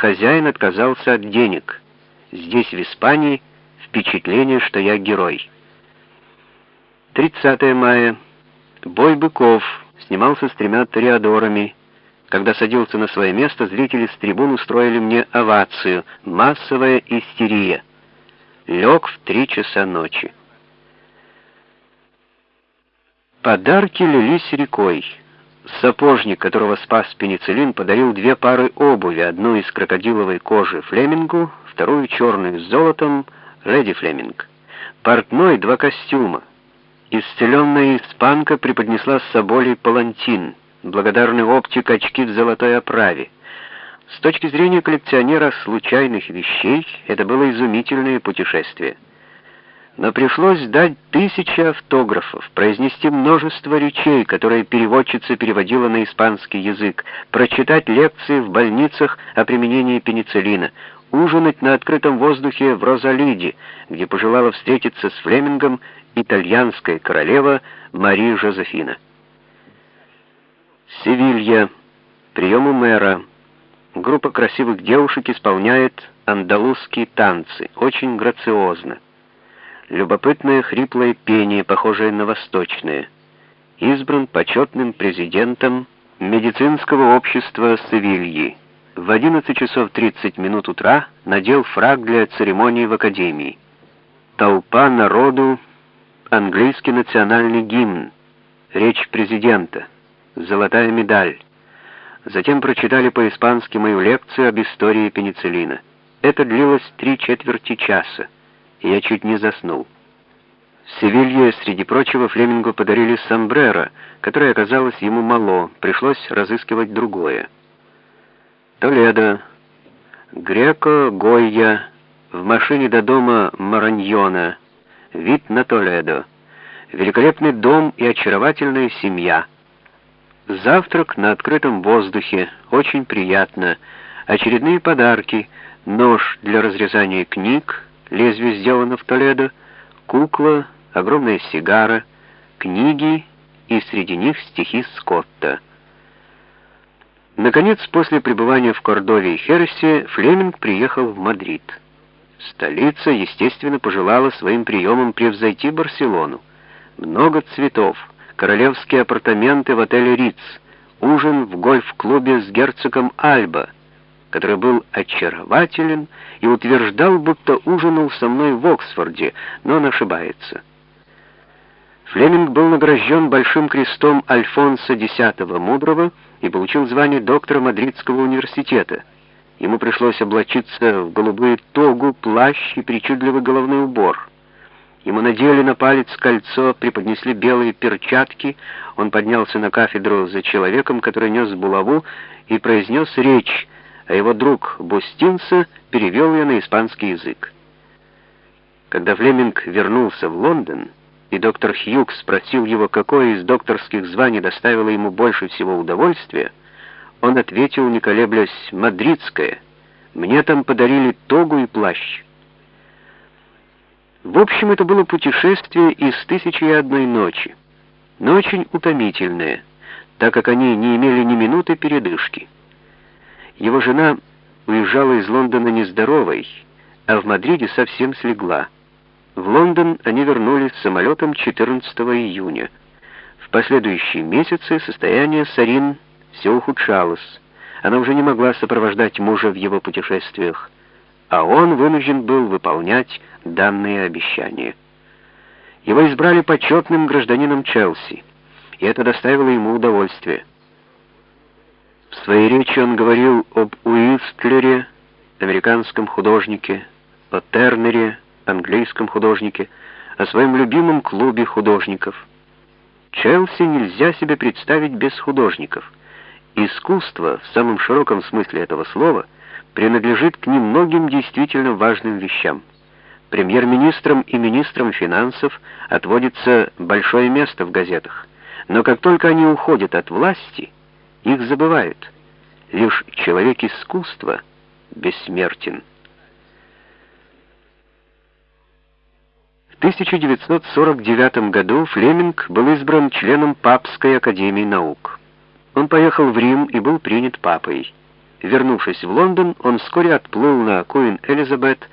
Хозяин отказался от денег. Здесь, в Испании, впечатление, что я герой. 30 мая. Бой быков снимался с тремя триадорами. Когда садился на свое место, зрители с трибун устроили мне овацию. Массовая истерия. Лег в три часа ночи. Подарки лились рекой. Сапожник, которого спас пенициллин, подарил две пары обуви, одну из крокодиловой кожи Флемингу, вторую черную с золотом Леди Флеминг. Портной два костюма. Исцеленная испанка преподнесла с собой палантин, благодарный оптик очки в золотой оправе. С точки зрения коллекционера случайных вещей, это было изумительное путешествие. Но пришлось дать тысячи автографов, произнести множество речей, которые переводчица переводила на испанский язык, прочитать лекции в больницах о применении пенициллина, ужинать на открытом воздухе в Розалиде, где пожелала встретиться с Флемингом итальянская королева Мария Жозефина. Севилья. Прием у мэра. Группа красивых девушек исполняет андалузские танцы, очень грациозно. Любопытное хриплое пение, похожее на восточное. Избран почетным президентом медицинского общества Севильи. В 11 часов 30 минут утра надел фраг для церемонии в академии. Толпа народу английский национальный гимн, речь президента, золотая медаль. Затем прочитали по-испански мою лекцию об истории пенициллина. Это длилось три четверти часа, и я чуть не заснул. В Севилье, среди прочего, Флемингу подарили сомбреро, которое оказалось ему мало, пришлось разыскивать другое. Толедо, Греко, Гойя, в машине до дома Мараньона — вид на Толедо, великолепный дом и очаровательная семья. Завтрак на открытом воздухе, очень приятно. Очередные подарки, нож для разрезания книг, лезвие сделано в Толедо, кукла, огромная сигара, книги и среди них стихи Скотта. Наконец, после пребывания в Кордове и Хересе, Флеминг приехал в Мадрид. Столица, естественно, пожелала своим приемом превзойти Барселону. Много цветов, королевские апартаменты в отеле Риц, ужин в гольф-клубе с герцогом Альба, который был очарователен и утверждал, будто ужинал со мной в Оксфорде, но он ошибается. Флеминг был награжден Большим крестом Альфонса X Мудрого и получил звание доктора Мадридского университета — Ему пришлось облачиться в голубую тогу, плащ и причудливый головной убор. Ему надели на палец кольцо, преподнесли белые перчатки. Он поднялся на кафедру за человеком, который нес булаву, и произнес речь, а его друг Бустинса перевел ее на испанский язык. Когда Флеминг вернулся в Лондон, и доктор Хьюг спросил его, какое из докторских званий доставило ему больше всего удовольствия, он ответил, не колеблясь, «Мадридская. Мне там подарили тогу и плащ». В общем, это было путешествие из «Тысячи и одной ночи», но очень утомительное, так как они не имели ни минуты передышки. Его жена уезжала из Лондона нездоровой, а в Мадриде совсем слегла. В Лондон они вернулись самолетом 14 июня. В последующие месяцы состояние Сарин все ухудшалось. Она уже не могла сопровождать мужа в его путешествиях, а он вынужден был выполнять данные обещания. Его избрали почетным гражданином Челси, и это доставило ему удовольствие. В своей речи он говорил об Уистлере, американском художнике, о Тернере, английском художнике, о своем любимом клубе художников. Челси нельзя себе представить без художников — Искусство, в самом широком смысле этого слова, принадлежит к немногим действительно важным вещам. Премьер-министрам и министрам финансов отводится большое место в газетах, но как только они уходят от власти, их забывают. Лишь человек искусства бессмертен. В 1949 году Флеминг был избран членом Папской академии наук. Он поехал в Рим и был принят папой. Вернувшись в Лондон, он вскоре отплыл на Куин Элизабет,